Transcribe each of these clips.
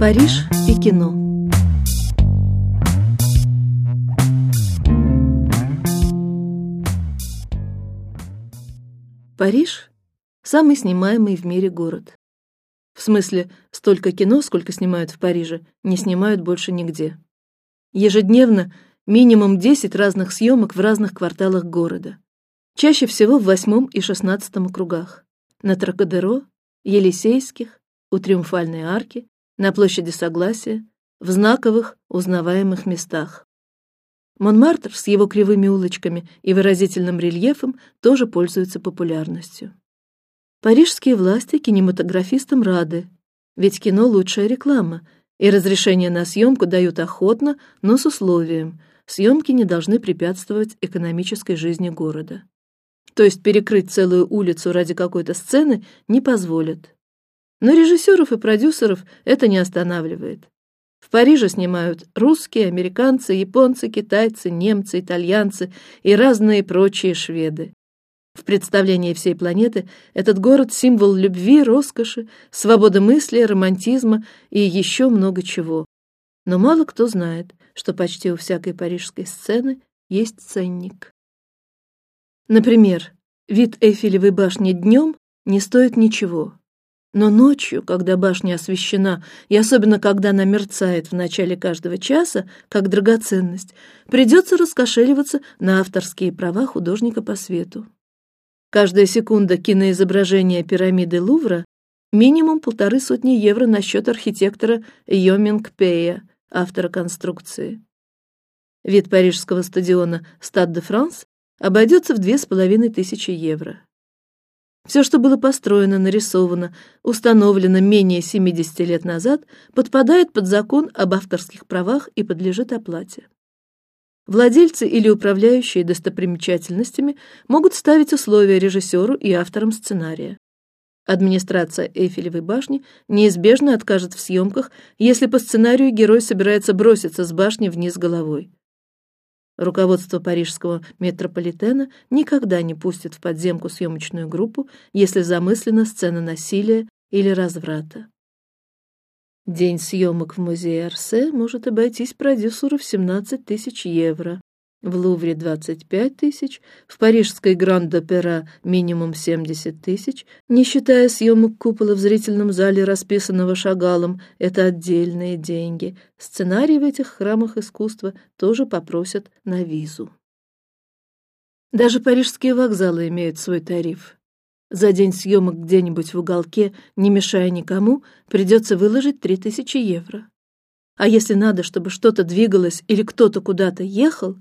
Париж и кино. Париж – самый снимаемый в мире город. В смысле, столько кино, сколько снимают в Париже, не снимают больше нигде. Ежедневно минимум 10 разных съемок в разных кварталах города. Чаще всего в восьмом и шестнадцатом округах. На Тракадеро, Елисейских, у Триумфальной арки, на площади Согласия, в знаковых, узнаваемых местах. Монмартр с его кривыми улочками и выразительным рельефом тоже пользуется популярностью. Парижские власти кинематографистам рады, ведь кино лучшая реклама, и разрешение на съемку дают охотно, но с условием: съемки не должны препятствовать экономической жизни города. То есть перекрыть целую улицу ради какой-то сцены не позволят. Но режиссеров и продюсеров это не останавливает. В Париже снимают русские, американцы, японцы, китайцы, немцы, итальянцы и разные прочие шведы. В представлении всей планеты этот город символ любви, роскоши, свободы мысли, романтизма и еще много чего. Но мало кто знает, что почти у всякой парижской сцены есть ценник. Например, вид Эйфелевой башни днем не стоит ничего, но ночью, когда башня освещена, и особенно когда она мерцает в начале каждого часа, как драгоценность, придется раскошеливаться на авторские права художника по свету. Каждая секунда киноизображения пирамиды Лувра минимум полторы сотни евро на счет архитектора Йоминг Пея, автора конструкции. Вид парижского стадиона Стад де Франс обойдется в две с половиной тысячи евро. Все, что было построено, нарисовано, установлено менее 70 лет назад, подпадает под закон об авторских правах и подлежит оплате. Владельцы или управляющие достопримечательностями могут ставить условия режиссеру и авторам сценария. Администрация Эйфелевой башни неизбежно откажет в съемках, если по сценарию герой собирается броситься с башни вниз головой. Руководство парижского метрополитена никогда не пустит в подземку съемочную группу, если замыслена сцена насилия или разврата. День съемок в музее Арсе может обойтись продюсеру в 17 тысяч евро, в Лувре 25 тысяч, в парижской Гранд-Опера минимум 70 тысяч, не считая съемок купола в зрительном зале, расписанного Шагалом, это отдельные деньги. Сценарий в этих храмах искусства тоже попросят на визу. Даже парижские вокзалы имеют свой тариф. За день съемок где-нибудь в уголке, не мешая никому, придется выложить три тысячи евро. А если надо, чтобы что-то двигалось или кто-то куда-то ехал,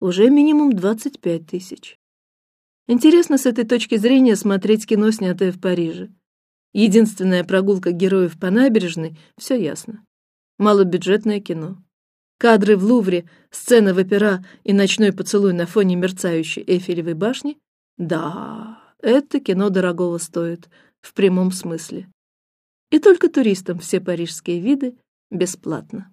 уже минимум двадцать пять тысяч. Интересно с этой точки зрения смотреть кино, снятое в Париже. Единственная прогулка героев по набережной, все ясно. Малобюджетное кино. Кадры в Лувре, сцена в опера и ночной поцелуй на фоне мерцающей Эйфелевой башни. Да, это кино дорогого стоит в прямом смысле. И только туристам все парижские виды бесплатно.